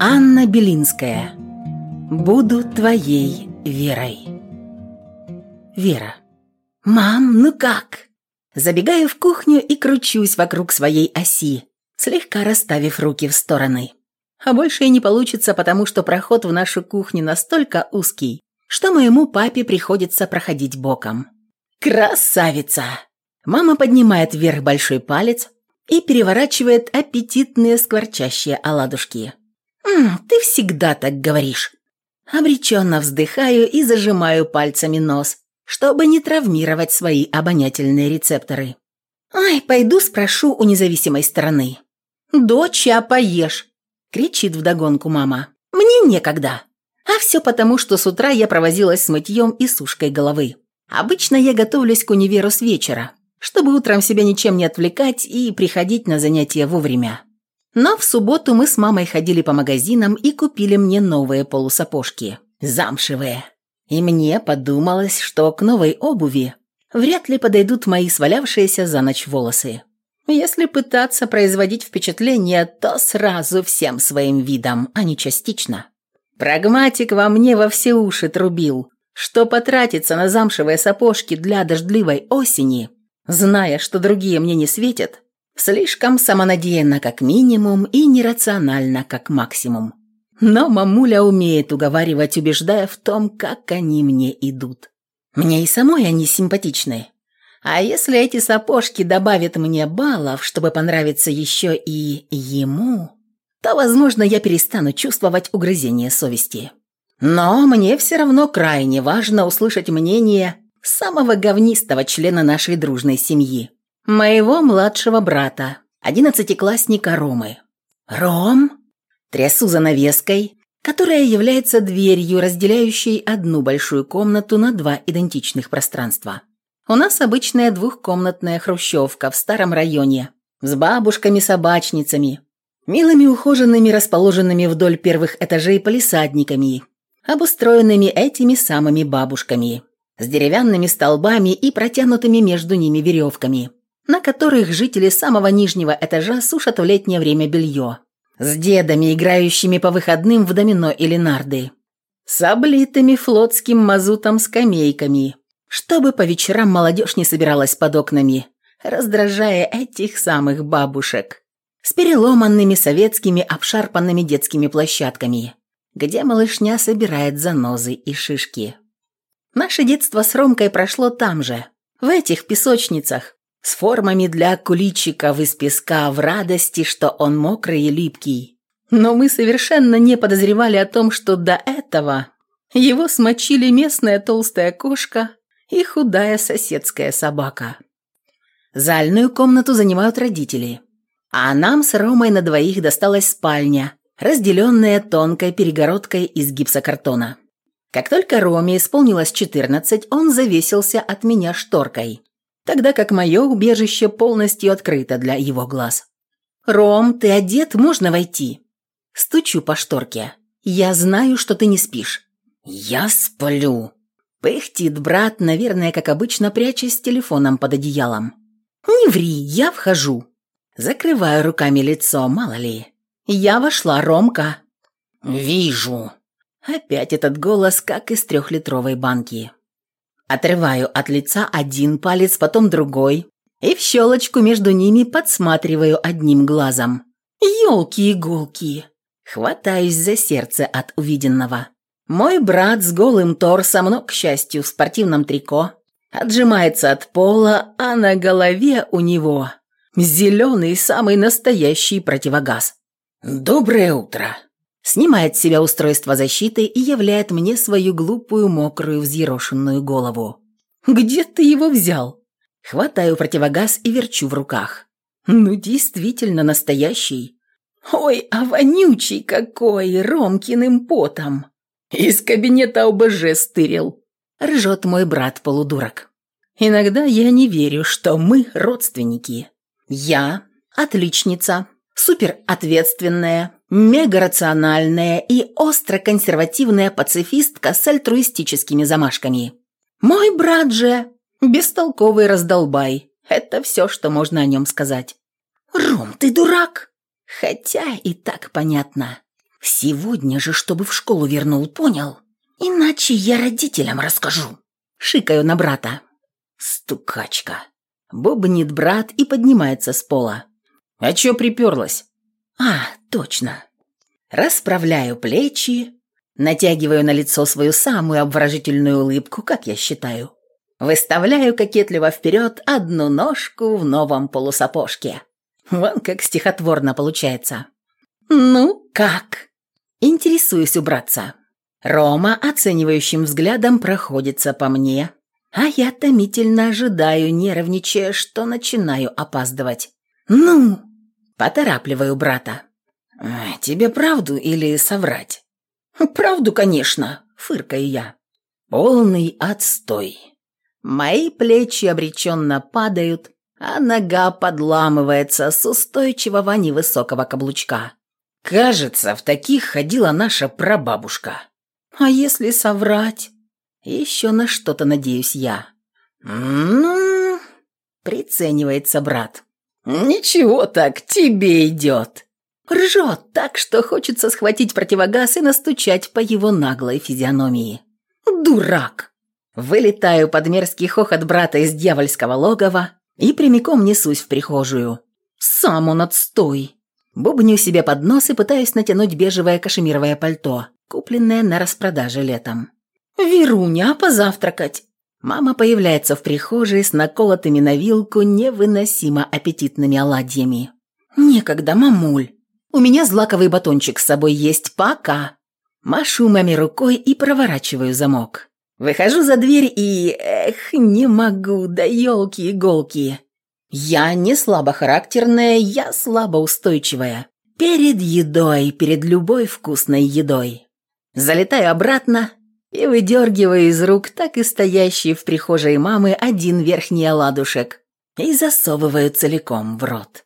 Анна Белинская. Буду твоей Верой. Вера. «Мам, ну как?» Забегаю в кухню и кручусь вокруг своей оси, слегка расставив руки в стороны. А больше и не получится, потому что проход в нашу кухню настолько узкий, что моему папе приходится проходить боком. «Красавица!» Мама поднимает вверх большой палец и переворачивает аппетитные скворчащие оладушки. «М, «Ты всегда так говоришь». Обреченно вздыхаю и зажимаю пальцами нос, чтобы не травмировать свои обонятельные рецепторы. «Ай, пойду спрошу у независимой стороны». «Дочь, а поешь!» – кричит вдогонку мама. «Мне некогда». А все потому, что с утра я провозилась с мытьем и сушкой головы. Обычно я готовлюсь к универу с вечера, чтобы утром себя ничем не отвлекать и приходить на занятия вовремя. Но в субботу мы с мамой ходили по магазинам и купили мне новые полусапожки. Замшевые. И мне подумалось, что к новой обуви вряд ли подойдут мои свалявшиеся за ночь волосы. Если пытаться производить впечатление, то сразу всем своим видом, а не частично. Прагматик во мне во все уши трубил, что потратиться на замшевые сапожки для дождливой осени, зная, что другие мне не светят, слишком самонадеянно как минимум и нерационально как максимум. Но мамуля умеет уговаривать, убеждая в том, как они мне идут. Мне и самой они симпатичны. А если эти сапожки добавят мне баллов, чтобы понравиться еще и ему то, возможно, я перестану чувствовать угрызение совести. Но мне все равно крайне важно услышать мнение самого говнистого члена нашей дружной семьи. Моего младшего брата, одиннадцатиклассника Ромы. «Ром?» Трясу занавеской, которая является дверью, разделяющей одну большую комнату на два идентичных пространства. У нас обычная двухкомнатная хрущевка в старом районе с бабушками-собачницами, милыми ухоженными, расположенными вдоль первых этажей полисадниками, обустроенными этими самыми бабушками, с деревянными столбами и протянутыми между ними веревками, на которых жители самого нижнего этажа сушат в летнее время белье, с дедами, играющими по выходным в домино или нарды, с облитыми флотским мазутом скамейками, чтобы по вечерам молодежь не собиралась под окнами, раздражая этих самых бабушек с переломанными советскими обшарпанными детскими площадками, где малышня собирает занозы и шишки. Наше детство с Ромкой прошло там же, в этих песочницах, с формами для куличиков из песка в радости, что он мокрый и липкий. Но мы совершенно не подозревали о том, что до этого его смочили местная толстая кошка и худая соседская собака. Зальную комнату занимают родители – а нам с Ромой на двоих досталась спальня, разделенная тонкой перегородкой из гипсокартона. Как только Роме исполнилось 14, он завесился от меня шторкой, тогда как мое убежище полностью открыто для его глаз. «Ром, ты одет, можно войти?» Стучу по шторке. «Я знаю, что ты не спишь». «Я сплю», – пыхтит брат, наверное, как обычно, прячась с телефоном под одеялом. «Не ври, я вхожу». Закрываю руками лицо, мало ли. Я вошла, Ромка. «Вижу». Опять этот голос, как из трехлитровой банки. Отрываю от лица один палец, потом другой, и в щелочку между ними подсматриваю одним глазом. Ёлки-иголки! Хватаюсь за сердце от увиденного. Мой брат с голым торсом, но, к счастью, в спортивном трико, отжимается от пола, а на голове у него Зеленый, самый настоящий противогаз. «Доброе утро!» Снимает с себя устройство защиты и являет мне свою глупую, мокрую, взъерошенную голову. «Где ты его взял?» Хватаю противогаз и верчу в руках. «Ну, действительно настоящий. Ой, а вонючий какой, Ромкиным потом!» «Из кабинета ОБЖ стырил!» Ржет мой брат-полудурок. «Иногда я не верю, что мы родственники». Я отличница, суперответственная, мегарациональная и остро-консервативная пацифистка с альтруистическими замашками. Мой брат же бестолковый раздолбай. Это все, что можно о нем сказать. «Ром, ты дурак!» Хотя и так понятно. Сегодня же, чтобы в школу вернул, понял? Иначе я родителям расскажу. Шикаю на брата. Стукачка. Бубнит брат и поднимается с пола. А чё приперлась? А, точно. Расправляю плечи, натягиваю на лицо свою самую обворожительную улыбку, как я считаю. Выставляю кокетливо вперед одну ножку в новом полусапожке. Вон как стихотворно получается. «Ну, как?» Интересуюсь убраться. Рома оценивающим взглядом проходится по мне, а я томительно ожидаю, нервничая, что начинаю опаздывать. «Ну?» Поторапливаю брата. «Тебе правду или соврать?» «Правду, конечно», — фыркаю я. «Полный отстой». Мои плечи обреченно падают, а нога подламывается с устойчивого невысокого каблучка. Кажется, в таких ходила наша прабабушка. А если соврать? Еще на что-то надеюсь я. Ну, приценивается брат. Ничего так, тебе идет. Ржет так, что хочется схватить противогаз и настучать по его наглой физиономии. Дурак! Вылетаю под мерзкий хохот брата из дьявольского логова и прямиком несусь в прихожую. Сам он отстой. Бубню себе под нос и пытаюсь натянуть бежевое кашемировое пальто, купленное на распродаже летом. «Веруня, позавтракать!» Мама появляется в прихожей с наколотыми на вилку невыносимо аппетитными оладьями. «Некогда, мамуль. У меня злаковый батончик с собой есть, пока». Машу маме рукой и проворачиваю замок. Выхожу за дверь и... Эх, не могу, да елки-иголки. Я не слабохарактерная, я слабоустойчивая. Перед едой, перед любой вкусной едой. Залетаю обратно и выдергиваю из рук так и стоящий в прихожей мамы один верхний оладушек и засовываю целиком в рот.